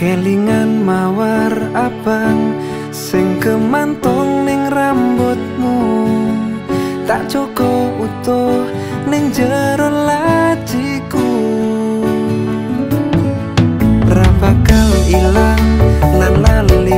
kelingan mawar abang sing kemantong ning rambutmu. Tak cukup utuh ning jero laciku. Ra bakal ilang nan lali